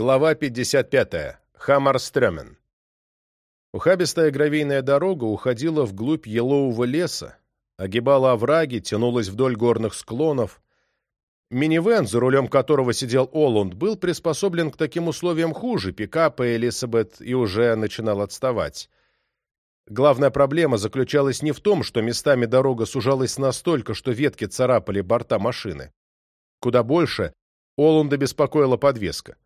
Глава 55. Хаммерстремен. Ухабистая гравийная дорога уходила вглубь елового леса, огибала овраги, тянулась вдоль горных склонов. Минивэн, за рулем которого сидел Олланд был приспособлен к таким условиям хуже пикапа Элисабет и уже начинал отставать. Главная проблема заключалась не в том, что местами дорога сужалась настолько, что ветки царапали борта машины. Куда больше Олланда беспокоила подвеска.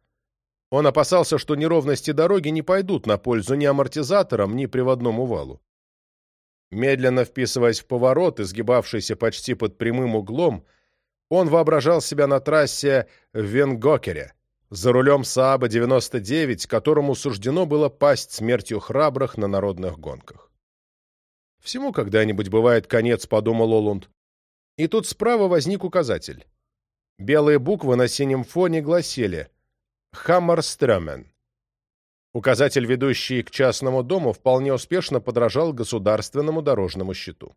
Он опасался, что неровности дороги не пойдут на пользу ни амортизаторам, ни приводному валу. Медленно вписываясь в поворот, изгибавшийся почти под прямым углом, он воображал себя на трассе в Венгокере, за рулем Сааба 99, которому суждено было пасть смертью храбрых на народных гонках. «Всему когда-нибудь бывает конец», — подумал Олунд. И тут справа возник указатель. Белые буквы на синем фоне гласили Хаммерстремен. Указатель, ведущий к частному дому, вполне успешно подражал государственному дорожному счету.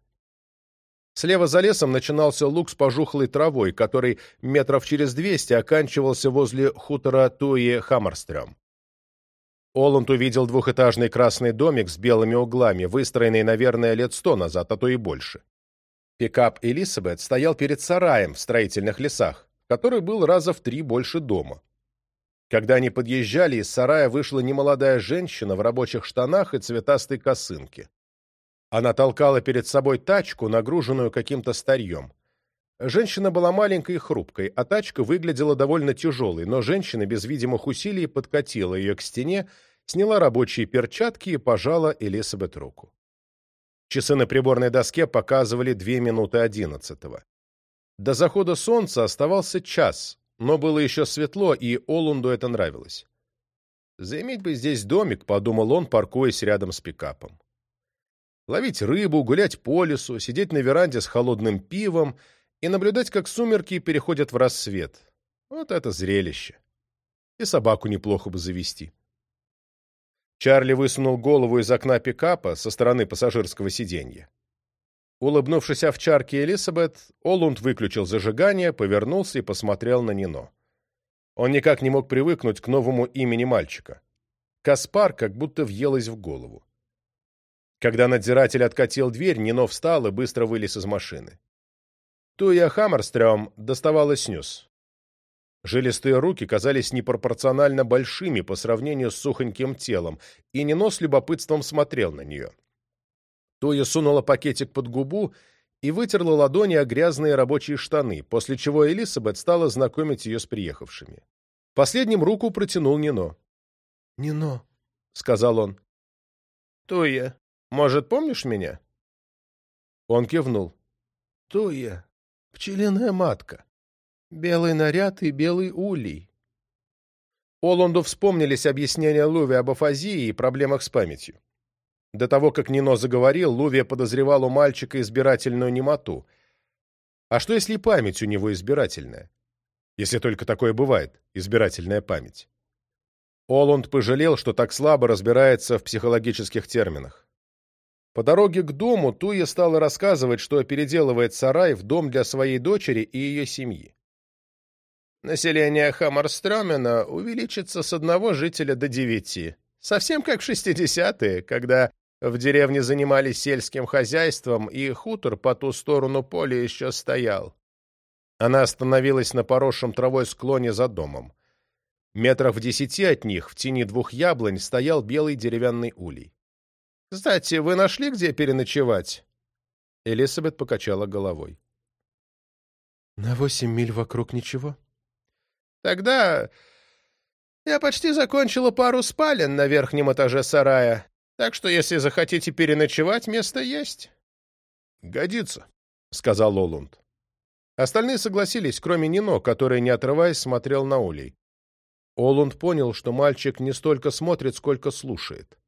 Слева за лесом начинался луг с пожухлой травой, который метров через двести оканчивался возле хутора Туи Хаммерстрем. Оланд увидел двухэтажный красный домик с белыми углами, выстроенный, наверное, лет сто назад, а то и больше. Пикап Элисабет стоял перед сараем в строительных лесах, который был раза в три больше дома. Когда они подъезжали, из сарая вышла немолодая женщина в рабочих штанах и цветастой косынке. Она толкала перед собой тачку, нагруженную каким-то старьем. Женщина была маленькой и хрупкой, а тачка выглядела довольно тяжелой, но женщина без видимых усилий подкатила ее к стене, сняла рабочие перчатки и пожала Элизабет руку. Часы на приборной доске показывали 2 минуты 11 -го. До захода солнца оставался час, но было еще светло, и Олунду это нравилось. «Займить бы здесь домик», — подумал он, паркуясь рядом с пикапом. Ловить рыбу, гулять по лесу, сидеть на веранде с холодным пивом и наблюдать, как сумерки переходят в рассвет. Вот это зрелище. И собаку неплохо бы завести. Чарли высунул голову из окна пикапа со стороны пассажирского сиденья. Улыбнувшись овчарке Элисабет, Олунд выключил зажигание, повернулся и посмотрел на Нино. Он никак не мог привыкнуть к новому имени мальчика. Каспар как будто въелась в голову. Когда надзиратель откатил дверь, Нино встал и быстро вылез из машины. Туя Хаммерстрём доставала снюс. Жилистые руки казались непропорционально большими по сравнению с сухоньким телом, и Нино с любопытством смотрел на нее. Туя сунула пакетик под губу и вытерла ладони о грязные рабочие штаны, после чего Элисабет стала знакомить ее с приехавшими. Последним руку протянул Нино. «Нино», — сказал он. «Туя, может, помнишь меня?» Он кивнул. «Туя, пчелиная матка, белый наряд и белый улей». Оланду вспомнились объяснения Луви об афазии и проблемах с памятью. До того, как Нино заговорил, Лувия подозревал у мальчика избирательную немоту. А что, если память у него избирательная? Если только такое бывает, избирательная память. Оланд пожалел, что так слабо разбирается в психологических терминах. По дороге к дому Туя стала рассказывать, что переделывает сарай в дом для своей дочери и ее семьи. Население Хаммерстрёмена увеличится с одного жителя до девяти. Совсем как в шестидесятые, когда в деревне занимались сельским хозяйством, и хутор по ту сторону поля еще стоял. Она остановилась на поросшем травой склоне за домом. Метров в десяти от них, в тени двух яблонь, стоял белый деревянный улей. «Кстати, вы нашли, где переночевать?» Элизабет покачала головой. «На восемь миль вокруг ничего?» «Тогда я почти закончила пару спален на верхнем этаже сарая. Так что, если захотите переночевать, место есть». «Годится», — сказал Лолунд. Остальные согласились, кроме Нино, который, не отрываясь, смотрел на Улей. Олунд понял, что мальчик не столько смотрит, сколько слушает.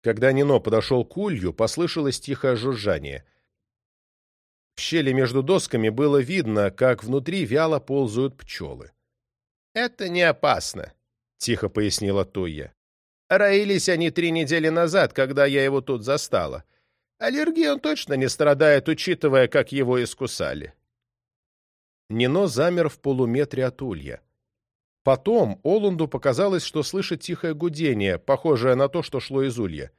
Когда Нино подошел к улью, послышалось тихое жужжание. В щели между досками было видно, как внутри вяло ползают пчелы. «Это не опасно», — тихо пояснила Туя. Роились они три недели назад, когда я его тут застала. Аллергии он точно не страдает, учитывая, как его искусали. Нино замер в полуметре от улья. Потом Олунду показалось, что слышит тихое гудение, похожее на то, что шло из улья.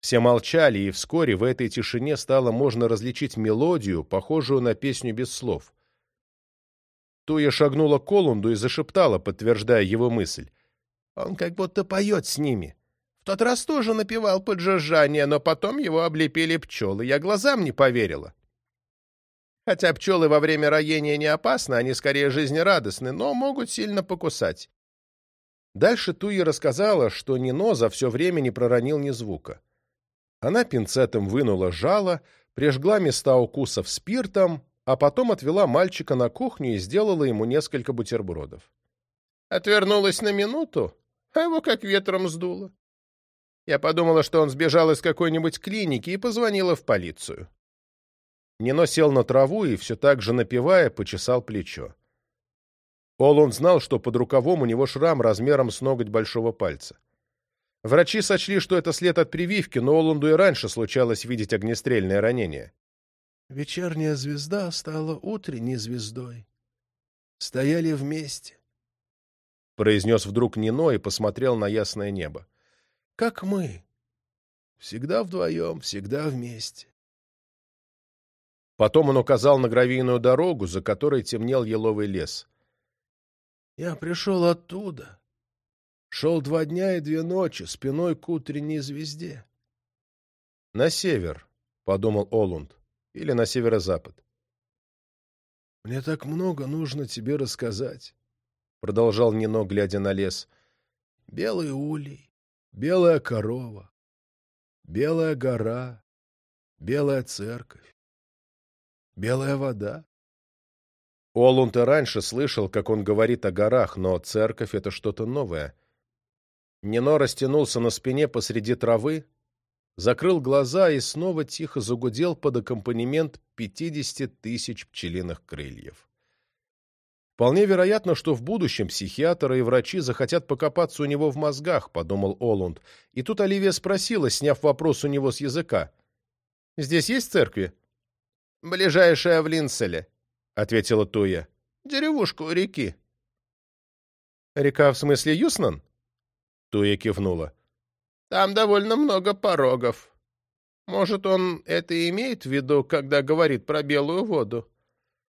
Все молчали, и вскоре в этой тишине стало можно различить мелодию, похожую на песню без слов. Туя шагнула к Олунду и зашептала, подтверждая его мысль. Он как будто поет с ними. В тот раз тоже напевал поджаржание, но потом его облепили пчелы. Я глазам не поверила. Хотя пчелы во время роения не опасны, они скорее жизнерадостны, но могут сильно покусать. Дальше Туя рассказала, что Нино за все время не проронил ни звука. Она пинцетом вынула жало, прижгла места укусов спиртом, а потом отвела мальчика на кухню и сделала ему несколько бутербродов. «Отвернулась на минуту, а его как ветром сдуло. Я подумала, что он сбежал из какой-нибудь клиники и позвонила в полицию. Нино сел на траву и, все так же напевая, почесал плечо. Олун знал, что под рукавом у него шрам размером с ноготь большого пальца. Врачи сочли, что это след от прививки, но Олунду и раньше случалось видеть огнестрельное ранение. «Вечерняя звезда стала утренней звездой. Стояли вместе произнес вдруг Нино и посмотрел на ясное небо. «Как мы. Всегда вдвоем, всегда вместе». Потом он указал на гравийную дорогу, за которой темнел еловый лес. «Я пришел оттуда. Шел два дня и две ночи, спиной к утренней звезде». «На север», — подумал Олунд, — «или на северо-запад». «Мне так много нужно тебе рассказать». — продолжал Нино, глядя на лес. «Белый улей, белая корова, белая гора, белая церковь, белая вода». Олунт и раньше слышал, как он говорит о горах, но церковь — это что-то новое. Нино растянулся на спине посреди травы, закрыл глаза и снова тихо загудел под аккомпанемент 50 тысяч пчелиных крыльев. Вполне вероятно, что в будущем психиатры и врачи захотят покопаться у него в мозгах, подумал Олунд. И тут Оливия спросила, сняв вопрос у него с языка. «Здесь есть церкви?» «Ближайшая в Линселе», — ответила Туя. «Деревушка у реки». «Река в смысле Юснан?» Туя кивнула. «Там довольно много порогов. Может, он это и имеет в виду, когда говорит про белую воду?»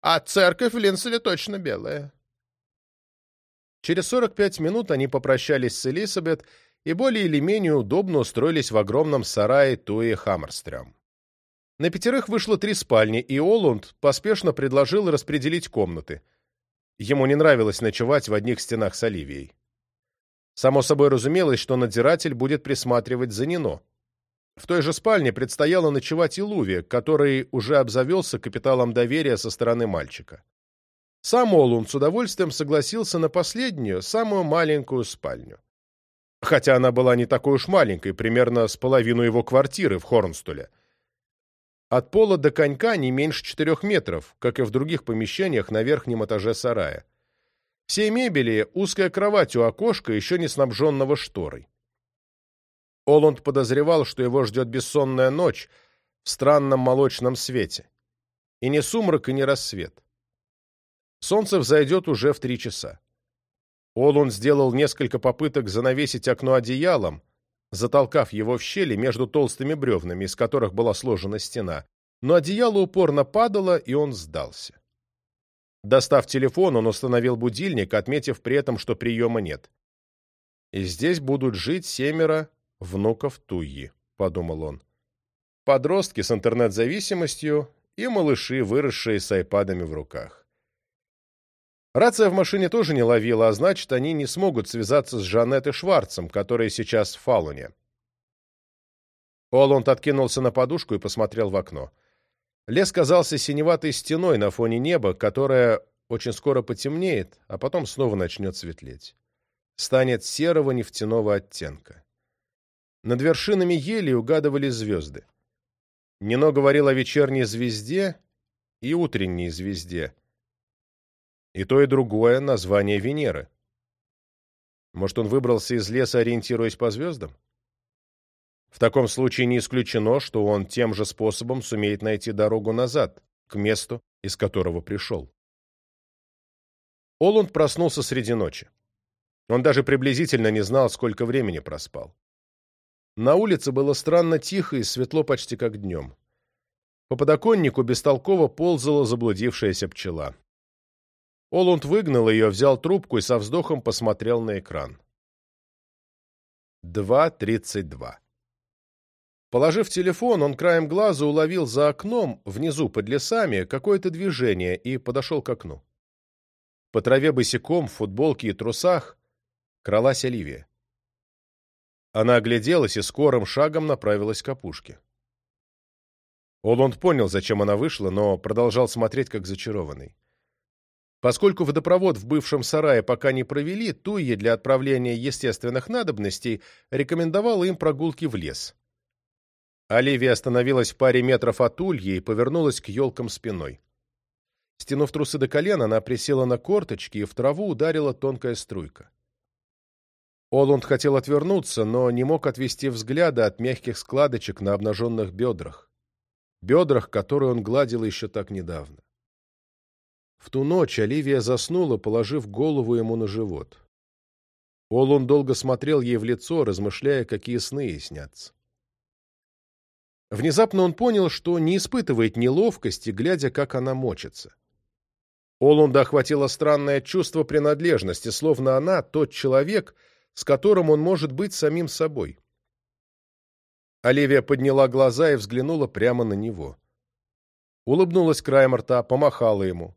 А церковь в Линселе точно белая. Через 45 минут они попрощались с Элисабет и более или менее удобно устроились в огромном сарае Туи Хаммерстрем. На пятерых вышло три спальни, и Олунд поспешно предложил распределить комнаты. Ему не нравилось ночевать в одних стенах с Оливией. Само собой разумелось, что надзиратель будет присматривать за Нино — в той же спальне предстояло ночевать и Луви, который уже обзавелся капиталом доверия со стороны мальчика. Сам Олум с удовольствием согласился на последнюю, самую маленькую спальню. Хотя она была не такой уж маленькой, примерно с половину его квартиры в Хорнстуле. От пола до конька не меньше четырех метров, как и в других помещениях на верхнем этаже сарая. Все мебели, узкая кровать у окошка, еще не снабженного шторой. Оланд подозревал, что его ждет бессонная ночь в странном молочном свете. И не сумрак, и не рассвет. Солнце взойдет уже в три часа. Олун сделал несколько попыток занавесить окно одеялом, затолкав его в щели между толстыми бревнами, из которых была сложена стена, но одеяло упорно падало, и он сдался. Достав телефон, он установил будильник, отметив при этом, что приема нет. И здесь будут жить семеро внуков Туи», — подумал он. Подростки с интернет-зависимостью и малыши, выросшие с айпадами в руках. Рация в машине тоже не ловила, а значит, они не смогут связаться с Жанеттой Шварцем, которая сейчас в Фалуне. Оланд откинулся на подушку и посмотрел в окно. Лес казался синеватой стеной на фоне неба, которое очень скоро потемнеет, а потом снова начнет светлеть. Станет серого нефтяного оттенка. Над вершинами ели угадывали звезды. Нино говорил о вечерней звезде и утренней звезде. И то, и другое — название Венеры. Может, он выбрался из леса, ориентируясь по звездам? В таком случае не исключено, что он тем же способом сумеет найти дорогу назад, к месту, из которого пришел. Оланд проснулся среди ночи. Он даже приблизительно не знал, сколько времени проспал. На улице было странно тихо и светло почти как днем. По подоконнику бестолково ползала заблудившаяся пчела. Олунд выгнал ее, взял трубку и со вздохом посмотрел на экран. 2.32 Положив телефон, он краем глаза уловил за окном, внизу под лесами, какое-то движение и подошел к окну. По траве босиком, в футболке и трусах кралась Оливия. Она огляделась и скорым шагом направилась к опушке. Олонд понял, зачем она вышла, но продолжал смотреть, как зачарованный. Поскольку водопровод в бывшем сарае пока не провели, Туи для отправления естественных надобностей рекомендовала им прогулки в лес. Оливия остановилась в паре метров от ульи и повернулась к елкам спиной. Стянув трусы до колена, она присела на корточки и в траву ударила тонкая струйка. Оланд хотел отвернуться, но не мог отвести взгляда от мягких складочек на обнаженных бедрах, бедрах, которые он гладил еще так недавно. В ту ночь Оливия заснула, положив голову ему на живот. Олун долго смотрел ей в лицо, размышляя, какие сны ей снятся. Внезапно он понял, что не испытывает неловкости, глядя, как она мочится. Олунда охватило странное чувство принадлежности, словно она тот человек, с которым он может быть самим собой. Оливия подняла глаза и взглянула прямо на него. Улыбнулась краем рта, помахала ему.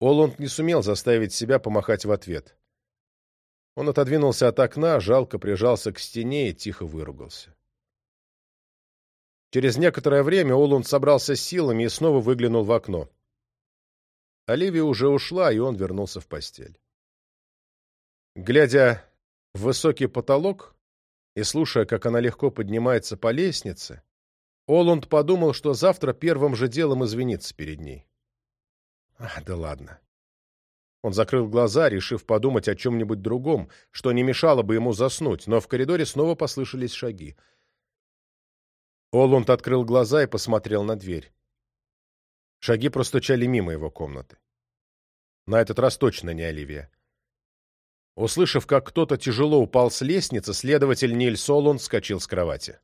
Оланд не сумел заставить себя помахать в ответ. Он отодвинулся от окна, жалко прижался к стене и тихо выругался. Через некоторое время Оланд собрался с силами и снова выглянул в окно. Оливия уже ушла, и он вернулся в постель. Глядя в высокий потолок и слушая, как она легко поднимается по лестнице, Оланд подумал, что завтра первым же делом извинится перед ней. Ах, да ладно. Он закрыл глаза, решив подумать о чем-нибудь другом, что не мешало бы ему заснуть, но в коридоре снова послышались шаги. Олунд открыл глаза и посмотрел на дверь. Шаги простучали мимо его комнаты. На этот раз точно не Оливия. Услышав, как кто-то тяжело упал с лестницы, следователь Ниль Солон вскочил с кровати.